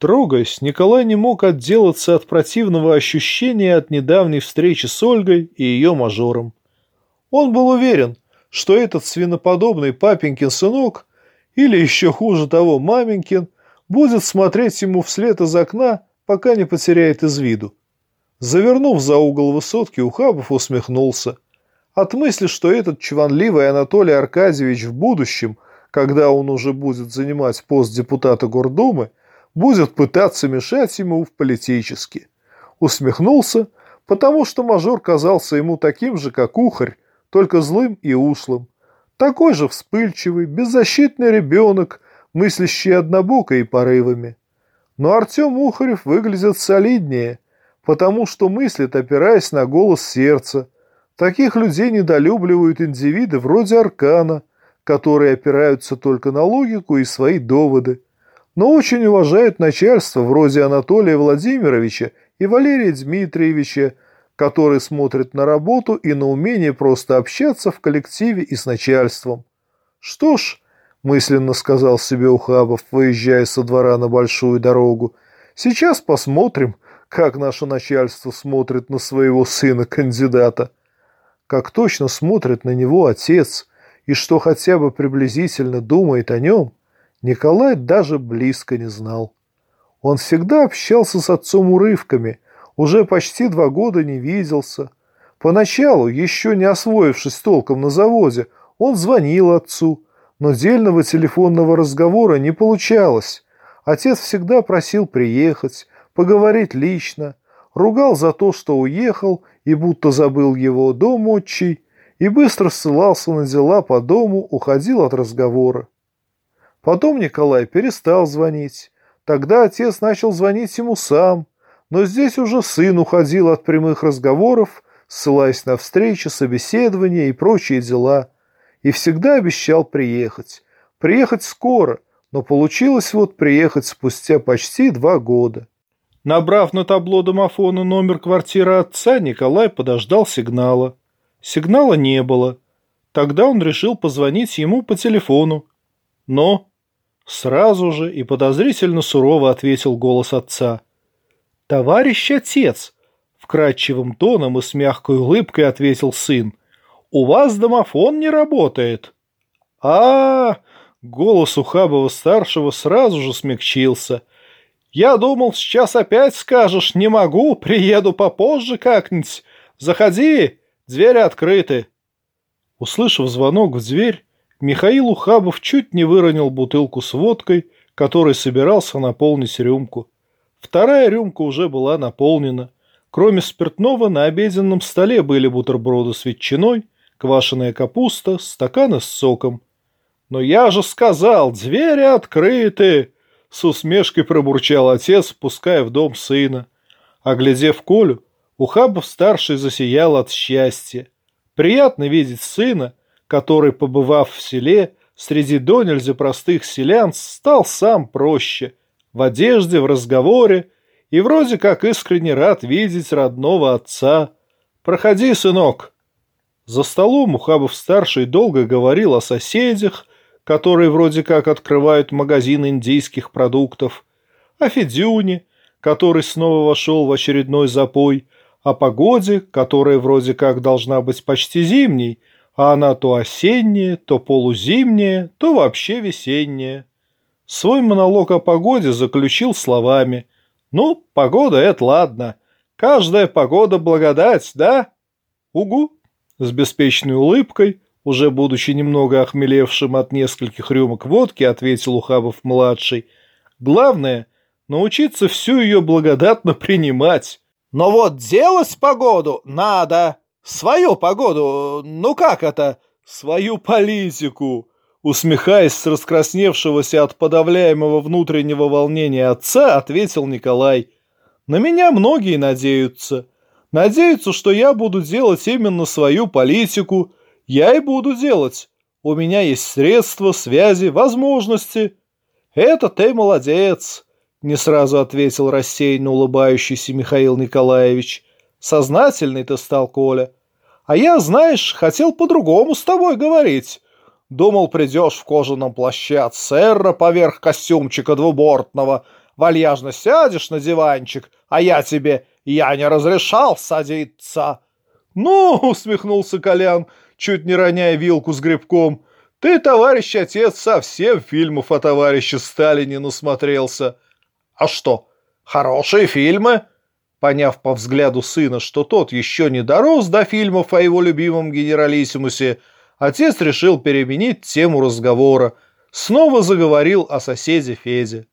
Трогаясь, Николай не мог отделаться от противного ощущения от недавней встречи с Ольгой и ее мажором. Он был уверен, что этот свиноподобный папенькин сынок, или еще хуже того, маменькин, будет смотреть ему вслед из окна, пока не потеряет из виду. Завернув за угол высотки, Ухабов усмехнулся. От мысли, что этот чванливый Анатолий Аркадьевич в будущем, когда он уже будет занимать пост депутата Гордумы, будет пытаться мешать ему в политически. Усмехнулся, потому что мажор казался ему таким же, как ухарь, только злым и ушлым. Такой же вспыльчивый, беззащитный ребенок, мыслящий однобоко и порывами. Но Артем Ухарев выглядит солиднее, потому что мыслит, опираясь на голос сердца. Таких людей недолюбливают индивиды вроде Аркана, которые опираются только на логику и свои доводы. Но очень уважают начальство вроде Анатолия Владимировича и Валерия Дмитриевича, который смотрит на работу и на умение просто общаться в коллективе и с начальством. «Что ж», – мысленно сказал себе Ухабов, выезжая со двора на большую дорогу, – «сейчас посмотрим, как наше начальство смотрит на своего сына-кандидата. Как точно смотрит на него отец, и что хотя бы приблизительно думает о нем, Николай даже близко не знал. Он всегда общался с отцом урывками – уже почти два года не виделся. Поначалу, еще не освоившись толком на заводе, он звонил отцу, но дельного телефонного разговора не получалось. Отец всегда просил приехать, поговорить лично, ругал за то, что уехал и будто забыл его дом отчий, и быстро ссылался на дела по дому, уходил от разговора. Потом Николай перестал звонить. Тогда отец начал звонить ему сам, но здесь уже сын уходил от прямых разговоров, ссылаясь на встречи, собеседования и прочие дела, и всегда обещал приехать. Приехать скоро, но получилось вот приехать спустя почти два года. Набрав на табло домофона номер квартиры отца, Николай подождал сигнала. Сигнала не было. Тогда он решил позвонить ему по телефону. Но сразу же и подозрительно сурово ответил голос отца – «Товарищ отец!» — вкрадчивым тоном и с мягкой улыбкой ответил сын. «У вас домофон не работает». А, -а, -а голос Ухабова-старшего сразу же смягчился. «Я думал, сейчас опять скажешь, не могу, приеду попозже как-нибудь. Заходи, двери открыты». Услышав звонок в дверь, Михаил Ухабов чуть не выронил бутылку с водкой, которой собирался наполнить рюмку. Вторая рюмка уже была наполнена. Кроме спиртного, на обеденном столе были бутерброды с ветчиной, квашеная капуста, стаканы с соком. «Но я же сказал, двери открыты!» С усмешкой пробурчал отец, пуская в дом сына. Оглядев Колю, Ухабов-старший засиял от счастья. Приятно видеть сына, который, побывав в селе, среди до нельзя простых селян, стал сам проще – в одежде, в разговоре, и вроде как искренне рад видеть родного отца. «Проходи, сынок!» За столом Ухабов-старший долго говорил о соседях, которые вроде как открывают магазин индийских продуктов, о Федюне, который снова вошел в очередной запой, о погоде, которая вроде как должна быть почти зимней, а она то осенняя, то полузимняя, то вообще весенняя. Свой монолог о погоде заключил словами. «Ну, погода — это ладно. Каждая погода — благодать, да?» «Угу!» С беспечной улыбкой, уже будучи немного охмелевшим от нескольких рюмок водки, ответил Ухабов-младший. «Главное — научиться всю ее благодатно принимать». «Но вот делать погоду надо. Свою погоду, ну как это? Свою политику!» Усмехаясь с раскрасневшегося от подавляемого внутреннего волнения отца, ответил Николай. «На меня многие надеются. Надеются, что я буду делать именно свою политику. Я и буду делать. У меня есть средства, связи, возможности». «Это ты молодец», — не сразу ответил рассеянно улыбающийся Михаил Николаевич. «Сознательный ты стал, Коля. А я, знаешь, хотел по-другому с тобой говорить». Думал, придешь в кожаном плаще от сэра поверх костюмчика двубортного, вальяжно сядешь на диванчик, а я тебе «я не разрешал садиться». «Ну», — усмехнулся Колян, чуть не роняя вилку с грибком, «ты, товарищ отец, совсем фильмов о товарище Сталине насмотрелся». «А что, хорошие фильмы?» Поняв по взгляду сына, что тот еще не дорос до фильмов о его любимом генералиссимусе, отец решил переменить тему разговора. Снова заговорил о соседе Феде.